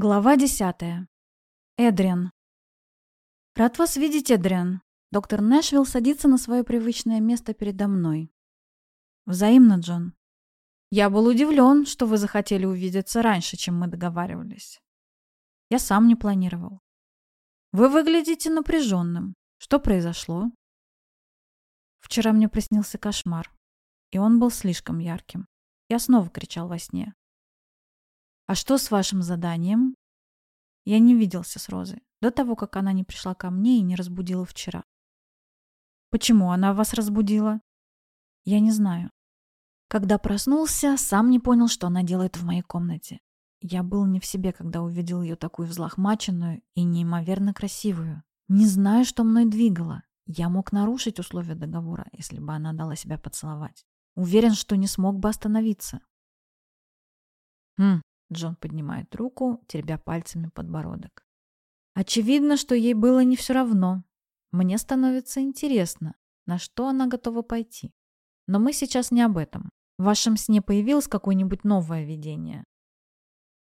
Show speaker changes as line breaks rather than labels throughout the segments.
Глава десятая. Эдриан. Рад вас видеть, Эдриан. Доктор Нэшвилл садится на свое привычное место передо мной. Взаимно, Джон. Я был удивлен, что вы захотели увидеться раньше, чем мы договаривались. Я сам не планировал. Вы выглядите напряженным. Что произошло? Вчера мне приснился кошмар, и он был слишком ярким. Я снова кричал во сне. «А что с вашим заданием?» Я не виделся с Розой до того, как она не пришла ко мне и не разбудила вчера. «Почему она вас разбудила?» «Я не знаю. Когда проснулся, сам не понял, что она делает в моей комнате. Я был не в себе, когда увидел ее такую взлохмаченную и неимоверно красивую. Не знаю, что мной двигало. Я мог нарушить условия договора, если бы она дала себя поцеловать. Уверен, что не смог бы остановиться. Хм, Джон поднимает руку, теребя пальцами подбородок. Очевидно, что ей было не все равно. Мне становится интересно, на что она готова пойти. Но мы сейчас не об этом. В вашем сне появилось какое-нибудь новое видение?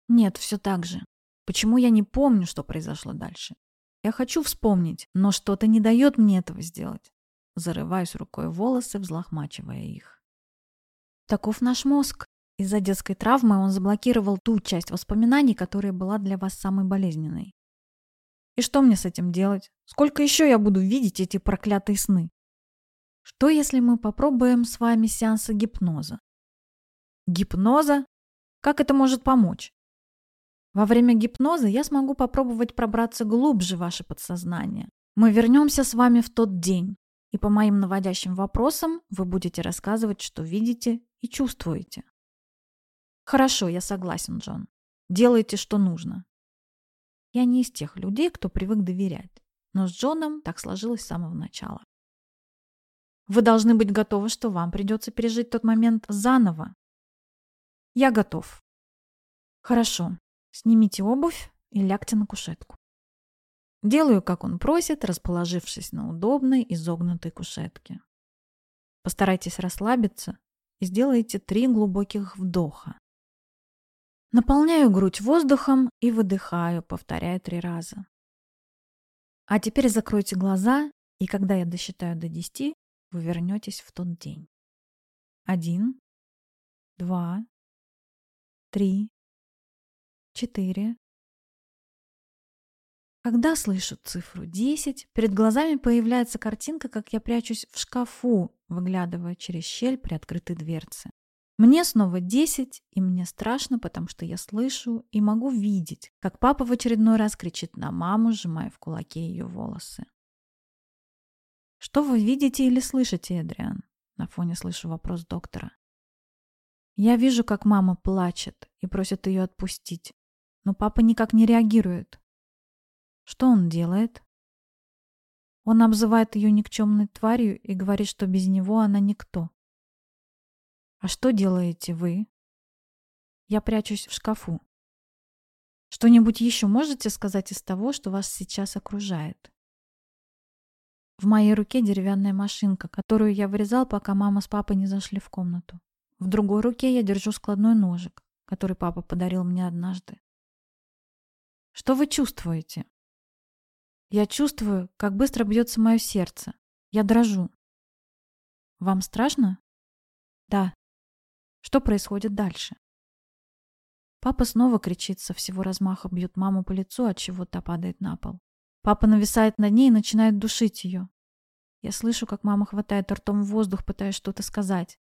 Нет, все так же. Почему я не помню, что произошло дальше? Я хочу вспомнить, но что-то не дает мне этого сделать. Зарываюсь рукой в волосы, взлохмачивая их. Таков наш мозг. Из-за детской травмы он заблокировал ту часть воспоминаний, которая была для вас самой болезненной. И что мне с этим делать? Сколько еще я буду видеть эти проклятые сны? Что, если мы попробуем с вами сеансы гипноза? Гипноза? Как это может помочь? Во время гипноза я смогу попробовать пробраться глубже в ваше подсознание. Мы вернемся с вами в тот день, и по моим наводящим вопросам вы будете рассказывать, что видите и чувствуете. Хорошо, я согласен, Джон. Делайте, что нужно. Я не из тех людей, кто привык доверять. Но с Джоном так сложилось с самого начала. Вы должны быть готовы, что вам придется пережить тот момент заново. Я готов. Хорошо. Снимите обувь и лягте на кушетку. Делаю, как он просит, расположившись на удобной изогнутой кушетке. Постарайтесь расслабиться и сделайте три глубоких вдоха. Наполняю грудь воздухом и выдыхаю, повторяя три раза. А теперь закройте глаза, и когда я досчитаю до десяти, вы вернетесь в тот день. Один, два, три, четыре. Когда слышу цифру десять, перед глазами появляется картинка, как я прячусь в шкафу, выглядывая через щель при открытой дверце. Мне снова 10, и мне страшно, потому что я слышу и могу видеть, как папа в очередной раз кричит на маму, сжимая в кулаке ее волосы. «Что вы видите или слышите, Эдриан?» На фоне слышу вопрос доктора. Я вижу, как мама плачет и просит ее отпустить, но папа никак не реагирует. Что он делает? Он обзывает ее никчемной тварью и говорит, что без него она никто. А что делаете вы? Я прячусь в шкафу. Что-нибудь еще можете сказать из того, что вас сейчас окружает? В моей руке деревянная машинка, которую я вырезал, пока мама с папой не зашли в комнату. В другой руке я держу складной ножик, который папа подарил мне однажды. Что вы чувствуете? Я чувствую, как быстро бьется мое сердце. Я дрожу. Вам страшно? Да. Что происходит дальше? Папа снова кричит со всего размаха, бьет маму по лицу, от чего та падает на пол. Папа нависает над ней и начинает душить ее. Я слышу, как мама хватает ртом в воздух, пытаясь что-то сказать.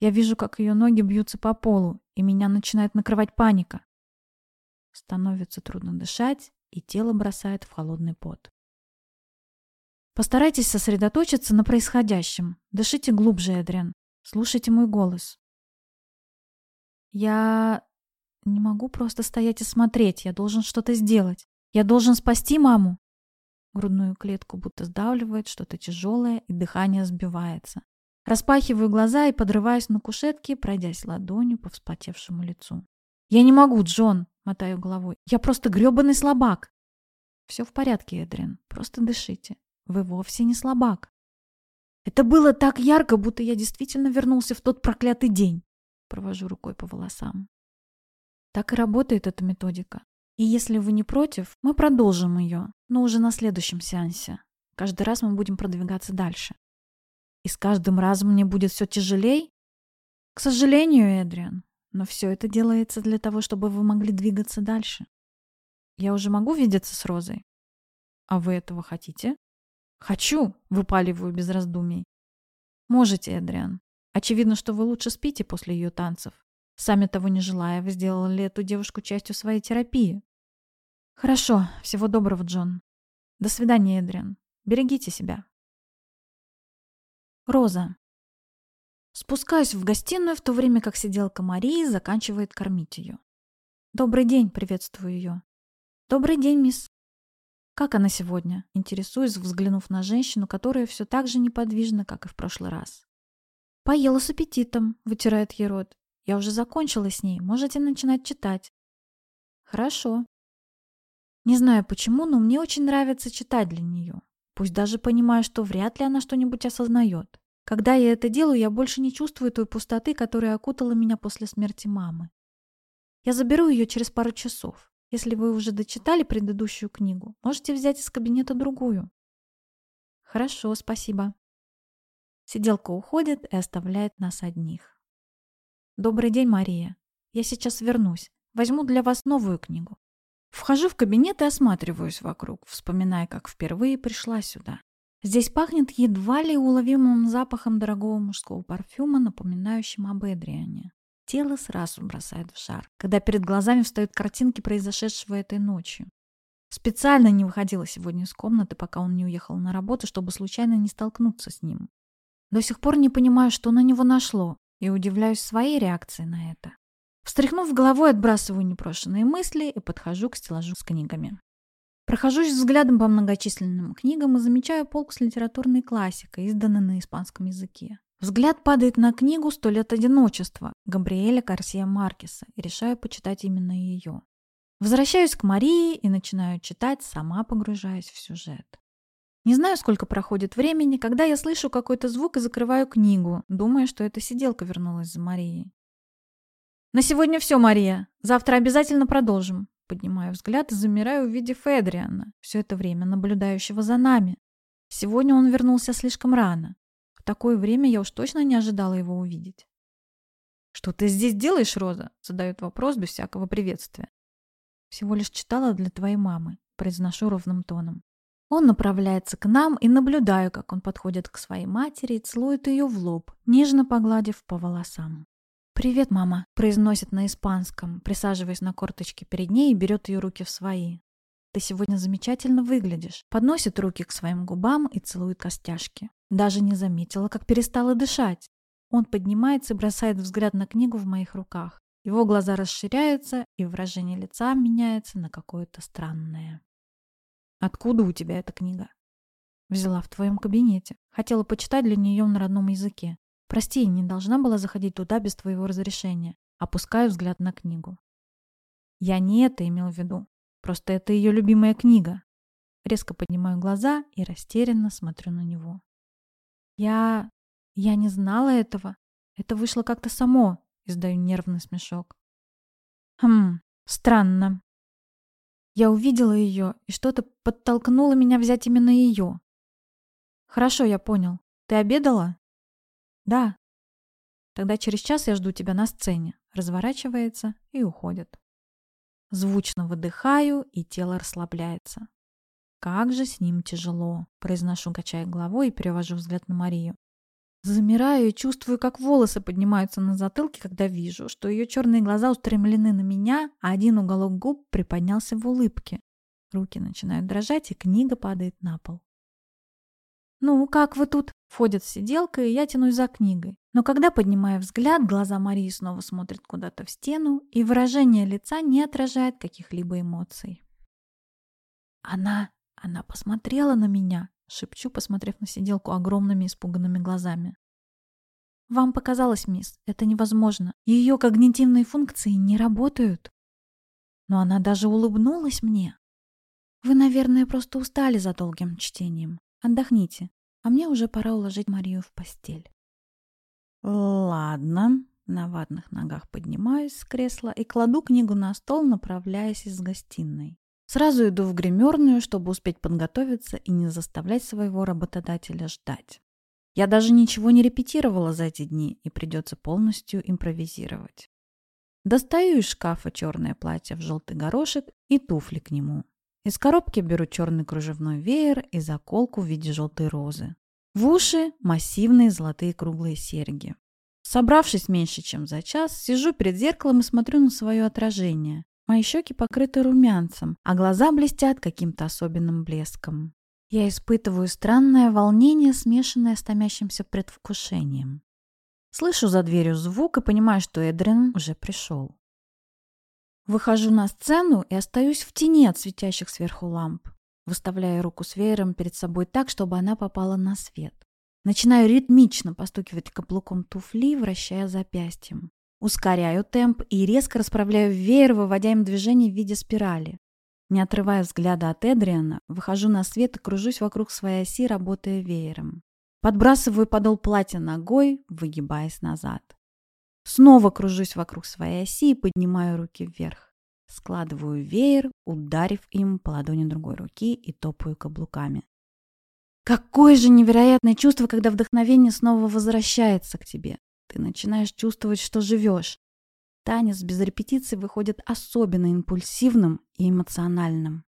Я вижу, как ее ноги бьются по полу, и меня начинает накрывать паника. Становится трудно дышать, и тело бросает в холодный пот. Постарайтесь сосредоточиться на происходящем. Дышите глубже, Эдриан. Слушайте мой голос. Я не могу просто стоять и смотреть. Я должен что-то сделать. Я должен спасти маму. Грудную клетку будто сдавливает что-то тяжелое, и дыхание сбивается. Распахиваю глаза и подрываюсь на кушетке, пройдясь ладонью по вспотевшему лицу. «Я не могу, Джон!» — мотаю головой. «Я просто грёбаный слабак!» «Все в порядке, Эдрин. Просто дышите. Вы вовсе не слабак». Это было так ярко, будто я действительно вернулся в тот проклятый день. Провожу рукой по волосам. Так и работает эта методика. И если вы не против, мы продолжим ее, но уже на следующем сеансе. Каждый раз мы будем продвигаться дальше. И с каждым разом мне будет все тяжелей? К сожалению, Эдриан, но все это делается для того, чтобы вы могли двигаться дальше. Я уже могу видеться с Розой? А вы этого хотите? Хочу, выпаливаю без раздумий. Можете, Эдриан. Очевидно, что вы лучше спите после ее танцев. Сами того не желая, вы сделали эту девушку частью своей терапии. Хорошо, всего доброго, Джон. До свидания, Эдриан. Берегите себя. Роза. Спускаюсь в гостиную, в то время как сиделка Марии заканчивает кормить ее. «Добрый день», — приветствую ее. «Добрый день, мисс». «Как она сегодня?» — интересуюсь, взглянув на женщину, которая все так же неподвижна, как и в прошлый раз. «Поела с аппетитом», — вытирает ей рот. «Я уже закончила с ней, можете начинать читать». «Хорошо». Не знаю почему, но мне очень нравится читать для нее. Пусть даже понимаю, что вряд ли она что-нибудь осознает. Когда я это делаю, я больше не чувствую той пустоты, которая окутала меня после смерти мамы. Я заберу ее через пару часов. Если вы уже дочитали предыдущую книгу, можете взять из кабинета другую. Хорошо, спасибо. Сиделка уходит и оставляет нас одних. Добрый день, Мария. Я сейчас вернусь. Возьму для вас новую книгу. Вхожу в кабинет и осматриваюсь вокруг, вспоминая, как впервые пришла сюда. Здесь пахнет едва ли уловимым запахом дорогого мужского парфюма, напоминающим об Эдриане. Тело сразу бросает в жар, когда перед глазами встают картинки произошедшего этой ночью. Специально не выходила сегодня из комнаты, пока он не уехал на работу, чтобы случайно не столкнуться с ним. До сих пор не понимаю, что на него нашло, и удивляюсь своей реакции на это. Встряхнув головой, отбрасываю непрошенные мысли и подхожу к стеллажу с книгами. Прохожусь взглядом по многочисленным книгам и замечаю полку с литературной классикой, изданной на испанском языке. Взгляд падает на книгу «Сто лет одиночества» Габриэля Гарсия Маркеса и решаю почитать именно ее. Возвращаюсь к Марии и начинаю читать, сама погружаясь в сюжет. Не знаю, сколько проходит времени, когда я слышу какой-то звук и закрываю книгу, думая, что эта сиделка вернулась за Марией. «На сегодня все, Мария. Завтра обязательно продолжим». Поднимаю взгляд и замираю, увидев Эдриана, все это время наблюдающего за нами. Сегодня он вернулся слишком рано. В такое время я уж точно не ожидала его увидеть. «Что ты здесь делаешь, Роза?» — задает вопрос без всякого приветствия. «Всего лишь читала для твоей мамы», — произношу ровным тоном. Он направляется к нам и наблюдаю, как он подходит к своей матери и целует ее в лоб, нежно погладив по волосам. «Привет, мама», — произносит на испанском, присаживаясь на корточки перед ней и берет ее руки в свои. «Ты сегодня замечательно выглядишь», — подносит руки к своим губам и целует костяшки. Даже не заметила, как перестала дышать. Он поднимается и бросает взгляд на книгу в моих руках. Его глаза расширяются, и выражение лица меняется на какое-то странное. «Откуда у тебя эта книга?» «Взяла в твоем кабинете. Хотела почитать для нее на родном языке. Прости, не должна была заходить туда без твоего разрешения. Опускаю взгляд на книгу. Я не это имел в виду. Просто это ее любимая книга. Резко поднимаю глаза и растерянно смотрю на него. Я... я не знала этого. Это вышло как-то само, издаю нервный смешок. Хм, странно. Я увидела ее, и что-то подтолкнуло меня взять именно ее. Хорошо, я понял. Ты обедала? Да. Тогда через час я жду тебя на сцене. Разворачивается и уходит. Звучно выдыхаю, и тело расслабляется. Как же с ним тяжело, произношу, качая головой и перевожу взгляд на Марию. Замираю и чувствую, как волосы поднимаются на затылке, когда вижу, что ее черные глаза устремлены на меня, а один уголок губ приподнялся в улыбке. Руки начинают дрожать, и книга падает на пол. «Ну, как вы тут?» Входит сиделка, и я тянусь за книгой. Но когда поднимаю взгляд, глаза Марии снова смотрят куда-то в стену, и выражение лица не отражает каких-либо эмоций. «Она... она посмотрела на меня», — шепчу, посмотрев на сиделку огромными испуганными глазами. «Вам показалось, мисс, это невозможно. Ее когнитивные функции не работают». Но она даже улыбнулась мне. «Вы, наверное, просто устали за долгим чтением. Отдохните. А мне уже пора уложить Марию в постель.
Ладно,
На ватных ногах поднимаюсь с кресла и кладу книгу на стол, направляясь из гостиной. Сразу иду в гримерную, чтобы успеть подготовиться и не заставлять своего работодателя ждать. Я даже ничего не репетировала за эти дни и придется полностью импровизировать. Достаю из шкафа черное платье в желтый горошек и туфли к нему. Из коробки беру черный кружевной веер и заколку в виде желтой розы. В уши массивные золотые круглые серьги. Собравшись меньше, чем за час, сижу перед зеркалом и смотрю на свое отражение. Мои щеки покрыты румянцем, а глаза блестят каким-то особенным блеском. Я испытываю странное волнение, смешанное с томящимся предвкушением. Слышу за дверью звук и понимаю, что Эдрин уже пришел. Выхожу на сцену и остаюсь в тени от светящих сверху ламп, выставляя руку с веером перед собой так, чтобы она попала на свет. Начинаю ритмично постукивать каблуком туфли, вращая запястьем. Ускоряю темп и резко расправляю веер, выводя им движение в виде спирали. Не отрывая взгляда от Эдриана, выхожу на свет и кружусь вокруг своей оси, работая веером. Подбрасываю подол платья ногой, выгибаясь назад. Снова кружусь вокруг своей оси и поднимаю руки вверх. Складываю веер, ударив им по ладони другой руки и топаю каблуками. Какое же невероятное чувство, когда вдохновение снова возвращается к тебе. Ты начинаешь чувствовать, что живешь. Танец без репетиции выходит особенно импульсивным и эмоциональным.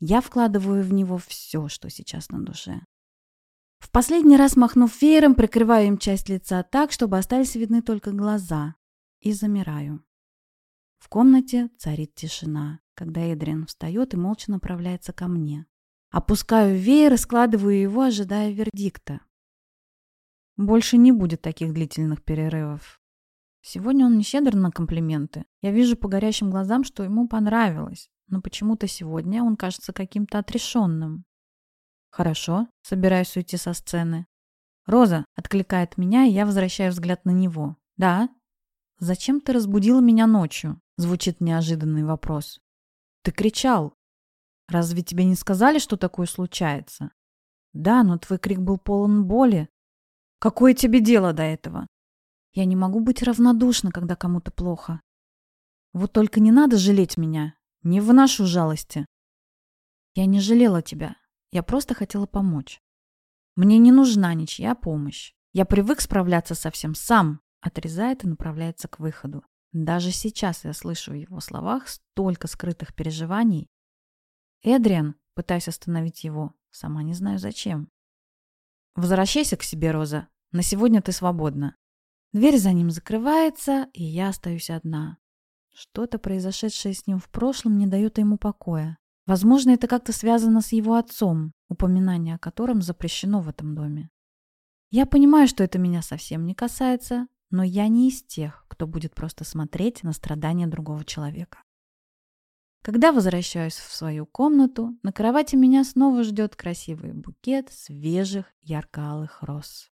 Я вкладываю в него все, что сейчас на душе. В последний раз, махнув веером, прикрываю им часть лица так, чтобы остались видны только глаза, и замираю. В комнате царит тишина, когда Эдриан встает и молча направляется ко мне. Опускаю веер и складываю его, ожидая вердикта. Больше не будет таких длительных перерывов. Сегодня он не щедр на комплименты. Я вижу по горящим глазам, что ему понравилось. Но почему-то сегодня он кажется каким-то отрешенным. Хорошо, собираюсь уйти со сцены. Роза откликает меня, и я возвращаю взгляд на него. Да? Зачем ты разбудила меня ночью? Звучит неожиданный вопрос. Ты кричал. Разве тебе не сказали, что такое случается? Да, но твой крик был полон боли. Какое тебе дело до этого? Я не могу быть равнодушна, когда кому-то плохо. Вот только не надо жалеть меня. Не выношу жалости. Я не жалела тебя. Я просто хотела помочь. Мне не нужна ничья помощь. Я привык справляться со всем сам. Отрезает и направляется к выходу. Даже сейчас я слышу в его словах столько скрытых переживаний, «Эдриан!» — пытаюсь остановить его. Сама не знаю зачем. «Возвращайся к себе, Роза. На сегодня ты свободна». Дверь за ним закрывается, и я остаюсь одна. Что-то, произошедшее с ним в прошлом, не дает ему покоя. Возможно, это как-то связано с его отцом, упоминание о котором запрещено в этом доме. Я понимаю, что это меня совсем не касается, но я не из тех, кто будет просто смотреть на страдания другого человека. Когда возвращаюсь в свою комнату, на кровати меня снова ждет красивый букет свежих ярко-алых роз.